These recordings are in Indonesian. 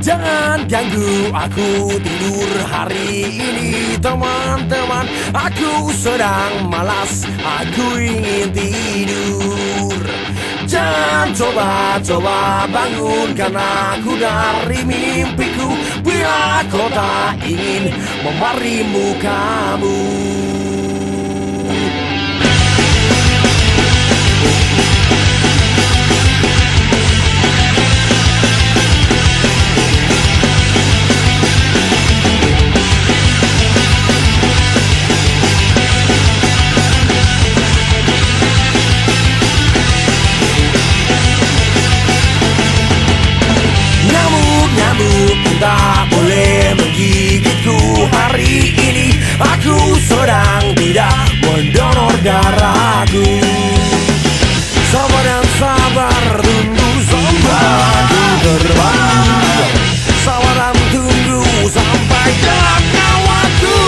Jangan ganggu aku tidur hari ini teman-teman. Aku sedang malas, aku ingin tidur. Jangan coba-coba bangunkan aku dari mimpiku. Bila kau tak ingin memarimu kamu. Nyamuk-nyamuk tak boleh menggigitku hari ini Aku sedang tidak mendonor darahku. Sabar dan sabar tunggu sampai aku terbang Sabar dan tunggu sampai gelap nyawaku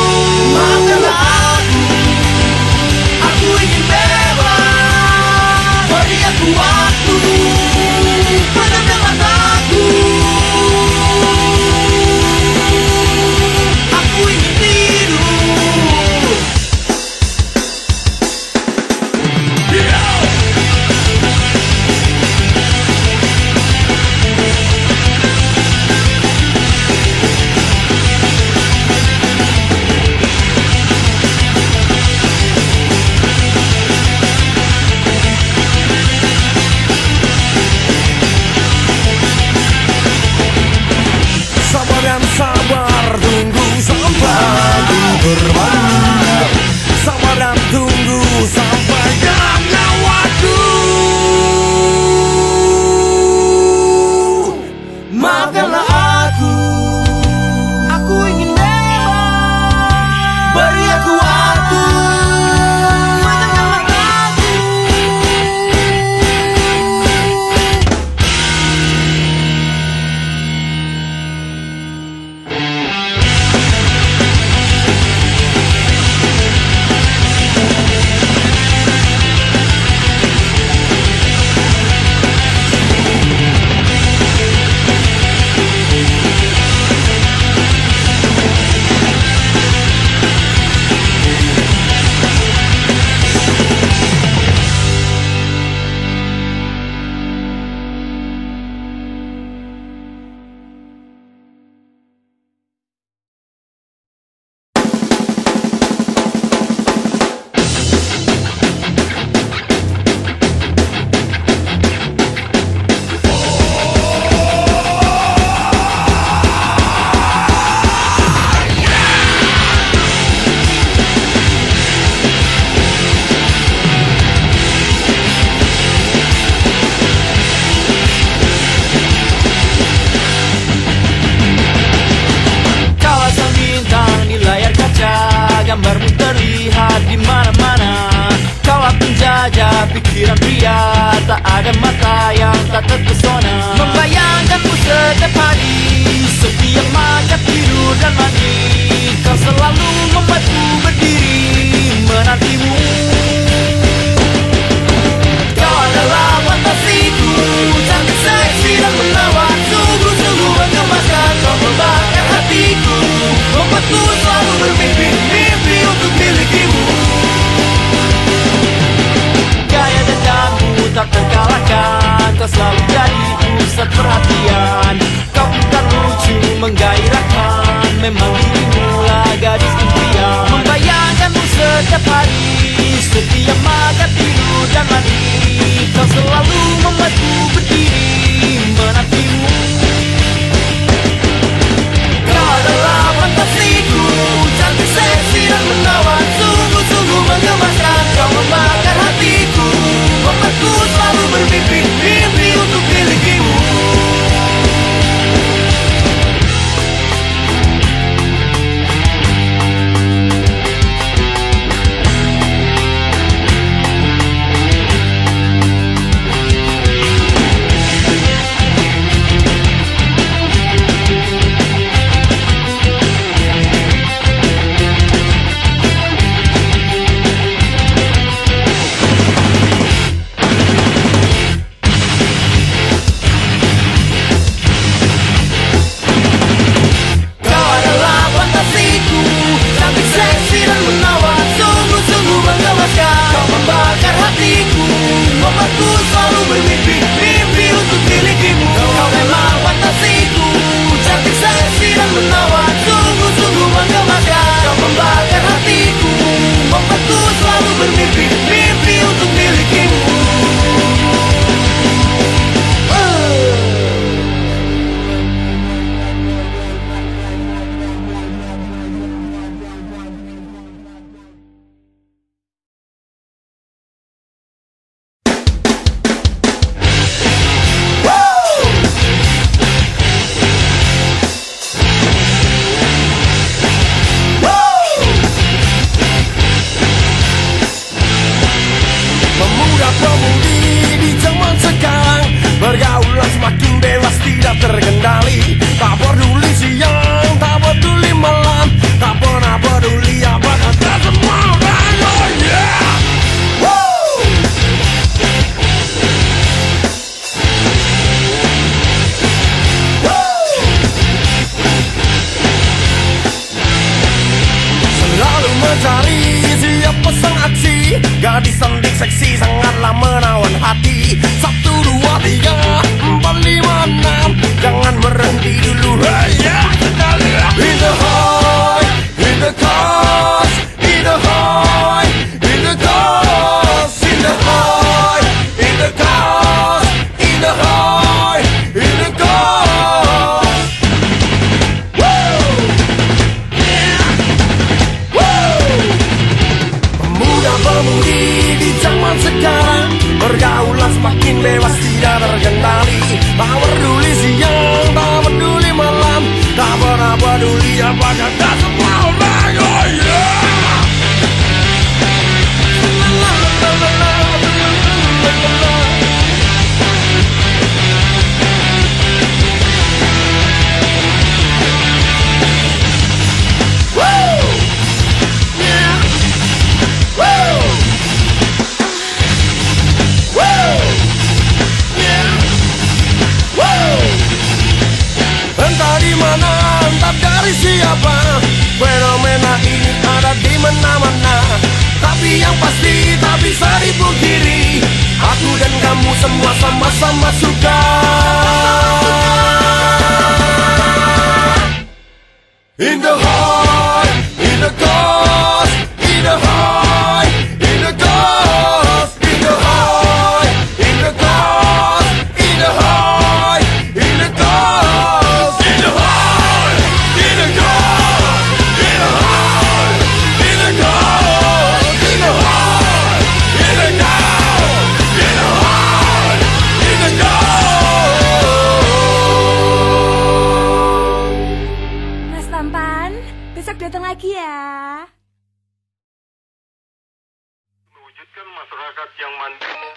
yang mandiri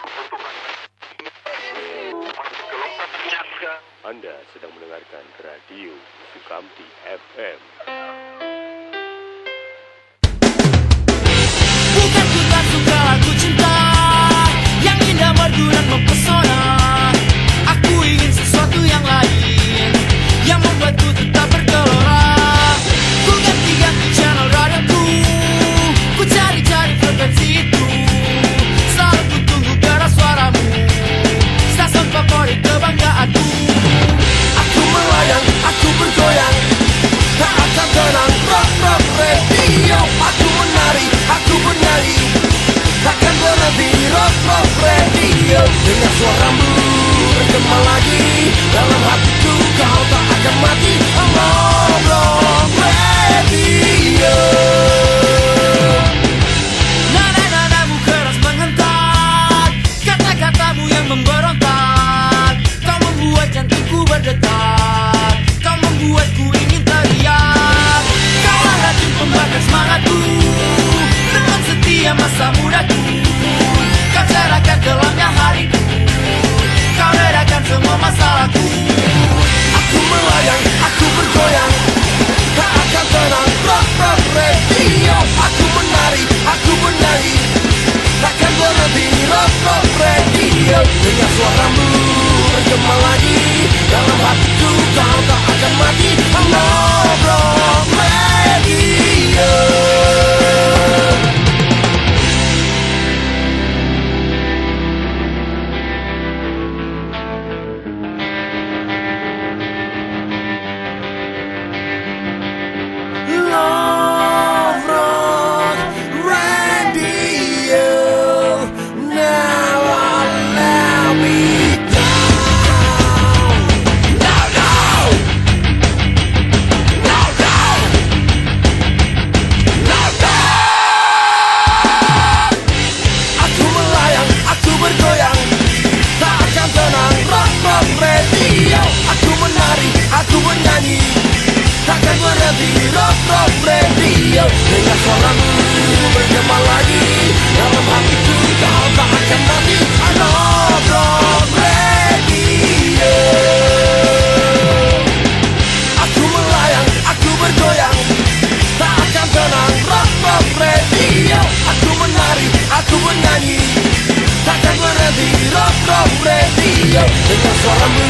membutuhkan Anda sedang mendengarkan radio Sukamti FM. Suaramu bergema lagi. Dalam hatiku kau tak akan mati. Allah Jelma lagi dalam hatiku. Dengan suaramu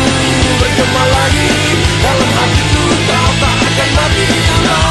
bergema lagi Dalam hatiku kau tak akan mati.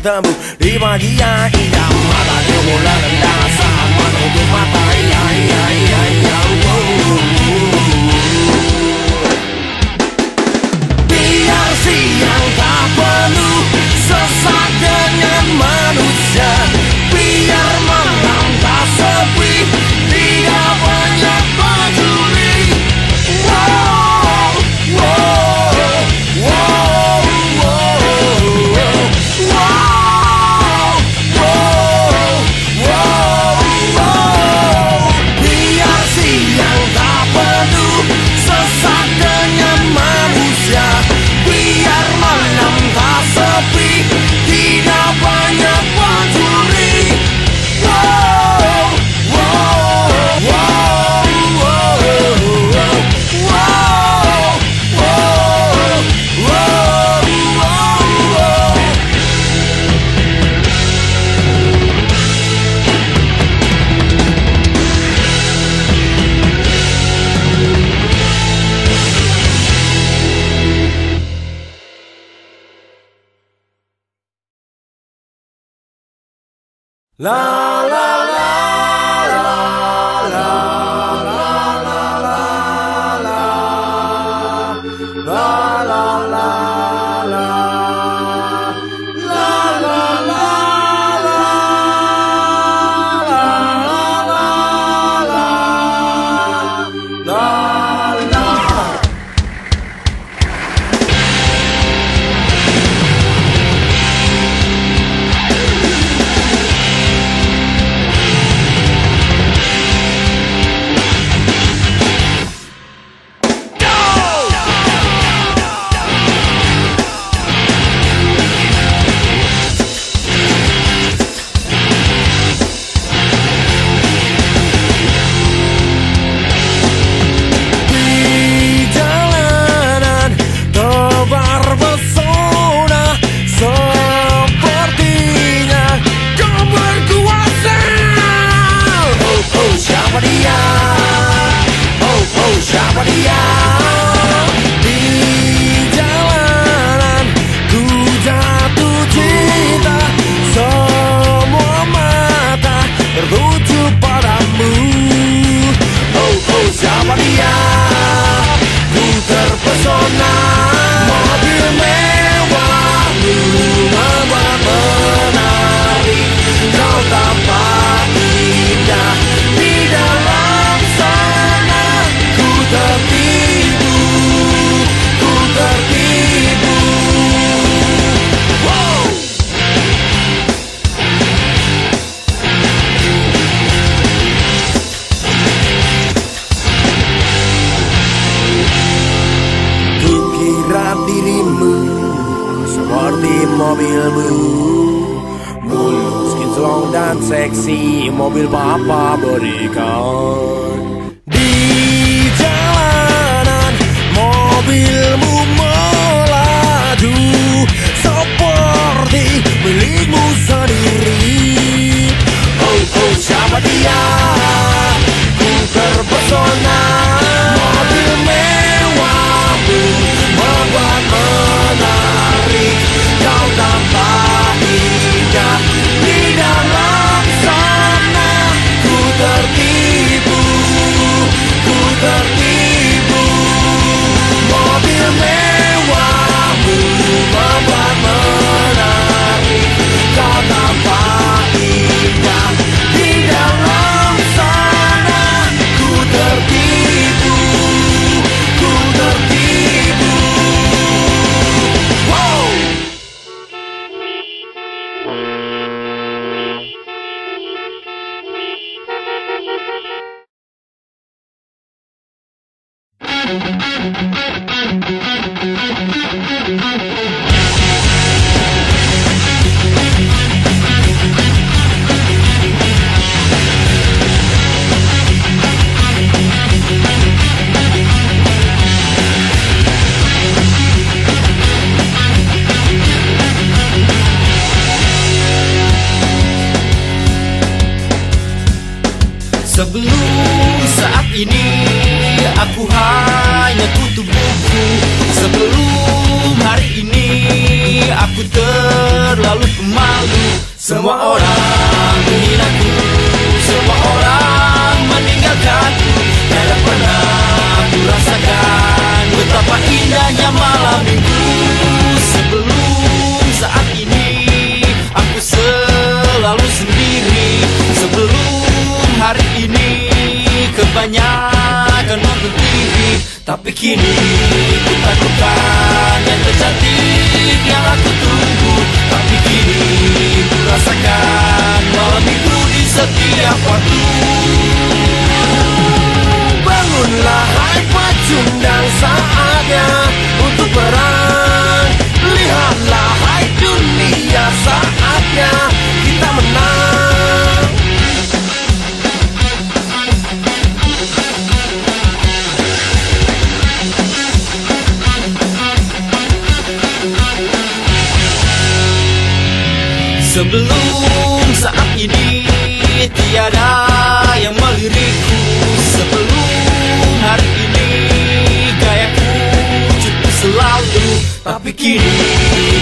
Amsterdã La di mobilmu. Mulus, kinclong dan seksi Mobil papa berikan. Di jalanan Mobilmu melaju. Seperti milikmu sendiri. Oh, oh, siapa dia? Ku terpesona. Indah Di Semua orang menghinaku Semua orang meninggalkanku Tiada pernah ku rasakan betapa indahnya malam minggu Sebelum saat ini aku selalu sendiri. Sebelum hari ini kebanyakan nonton TV Tapi kini ku takutkan yang tercantik yang aku tunggu. Tapi kini rasakan malam minggu di setiap waktu. Bangunlah hai pecundang saatnya untuk perang Lihatlah hai dunia saatnya Sebelum saat ini tiada yang melirikku Sebelum hari ini gayaku cukup selalu. Tapi kini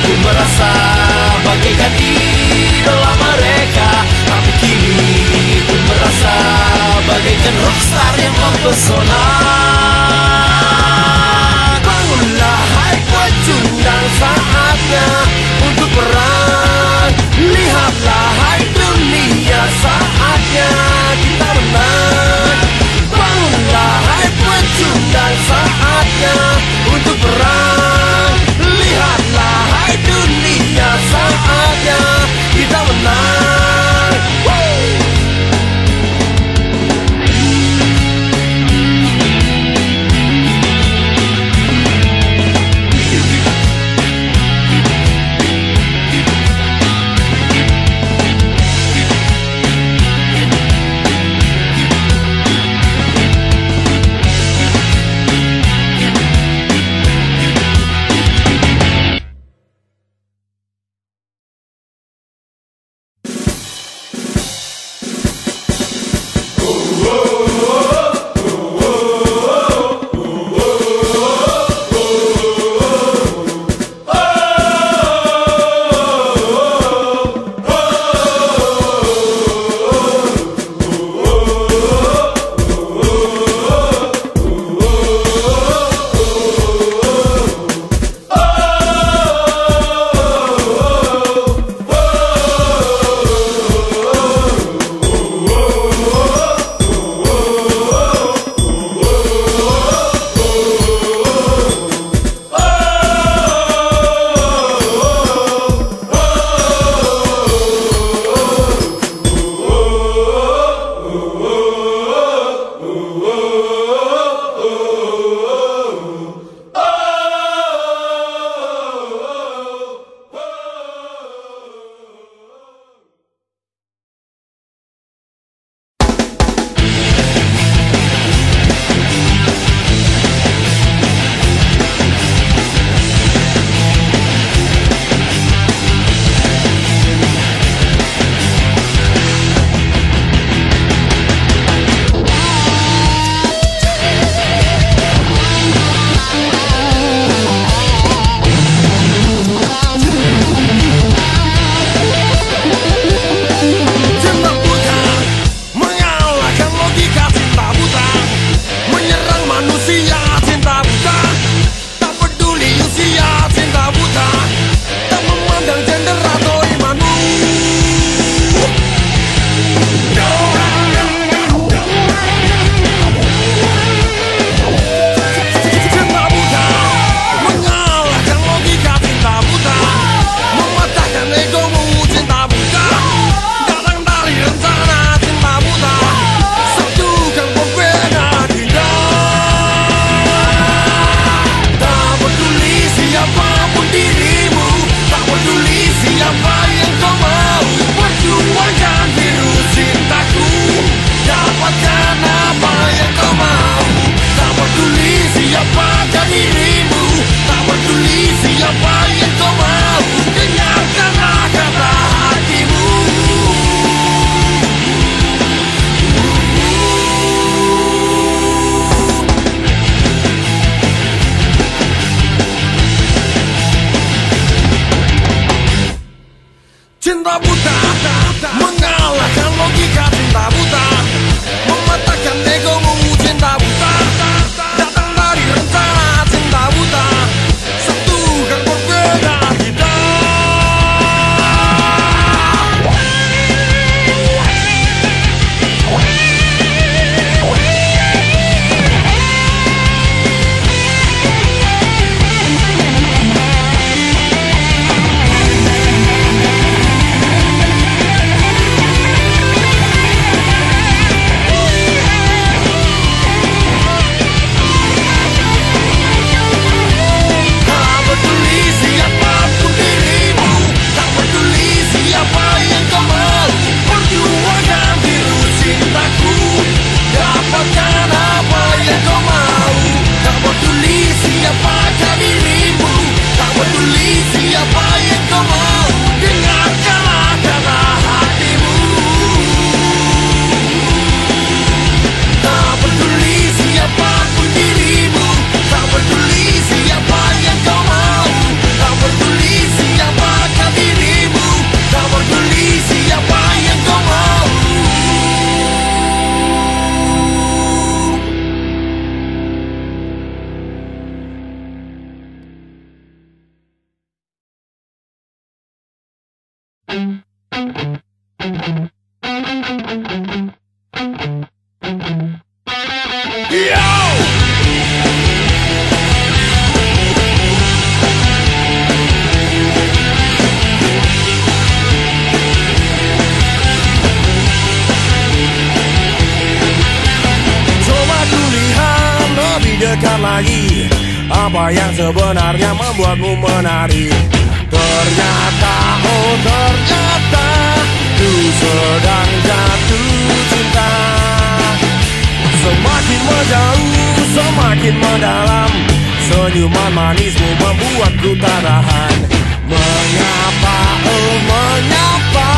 ku merasa bagaikan idola mereka. Tapi kini ku merasa bagaikan rockstar yang mempesona lagi. Apa yang sebenarnya membuatmu menari? Ternyata, oh ternyata Ku sedang jatuh cinta. Semakin menjauh, semakin mendalam. Senyuman manismu membuatku tarahan Mengapa, oh mengapa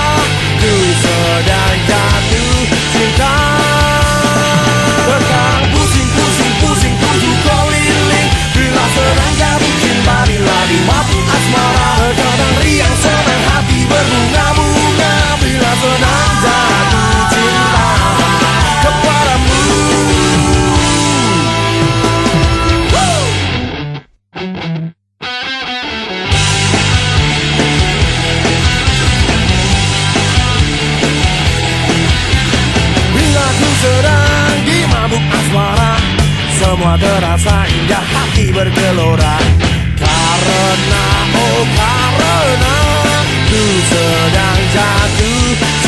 Ku sedang semua terasa hingga hati bergelora. Karena oh karena Ku sedang jatuh.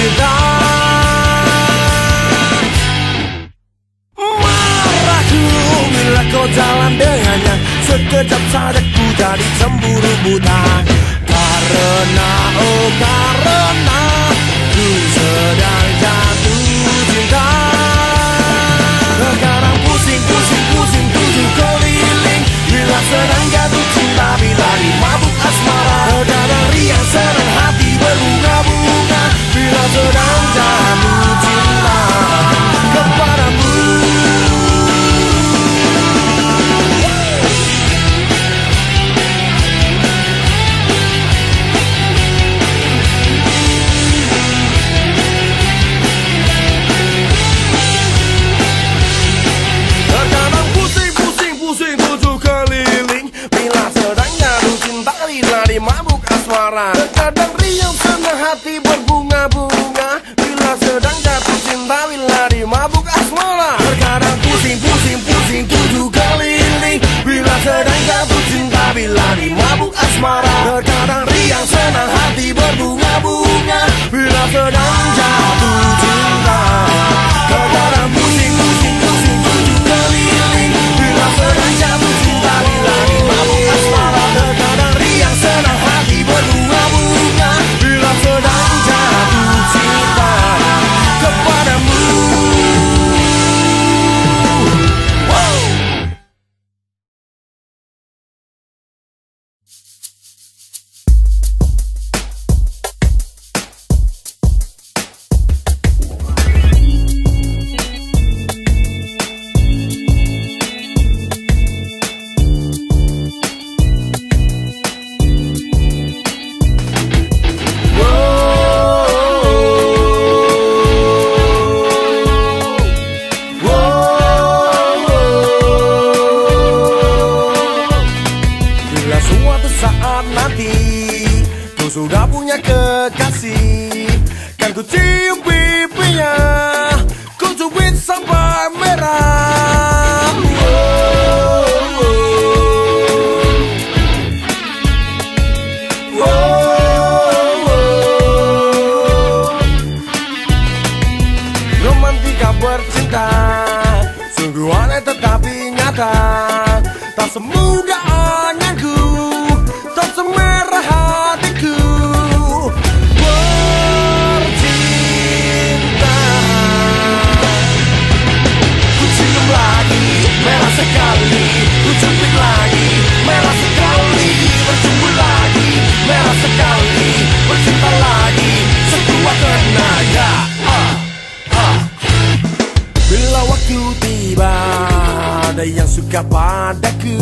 Ada yang suka padaku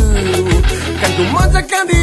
Kan ku manjakan dirimu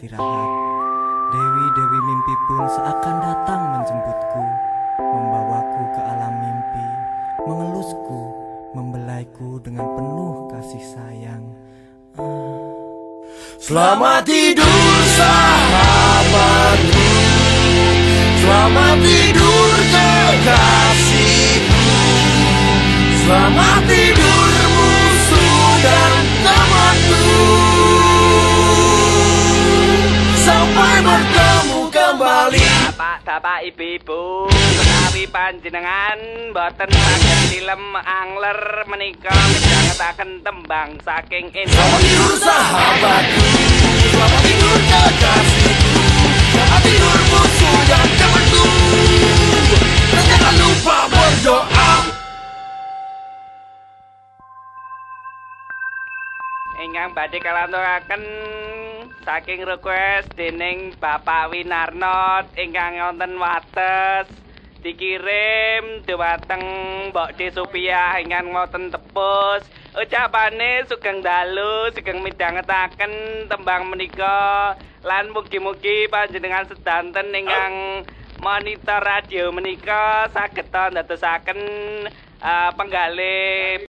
beristirahat. Dewi-dewi mimpi pun seakan datang menjemputku, membawaku ke alam mimpi, mengelusku, membelaiku dengan penuh kasih sayang. Ah. Selamat tidur sahabatku Selamat tidur kekasihku Selamat tidur musuh Bapak-bapak ibu-ibu menawi panjenengan boten saged film angler menika midhangetaken tembang saking Selamat tidur sahabatku Selamat tidur kekasihku Selamat tidur musuh dan temanku Dan jangan lupa berdoa. Ingkang badhe kalanturaken saking request dening Bapak Winarno ingkang wonten wates dikirim dhumateng Mbok De ingkang wonten tepus ucapane sugeng dalu sugeng midhangetaken tembang menika lan mugi-mugi panjenengan sedanten ingkang monitor radio menika saged ndadosaken uh, penggalih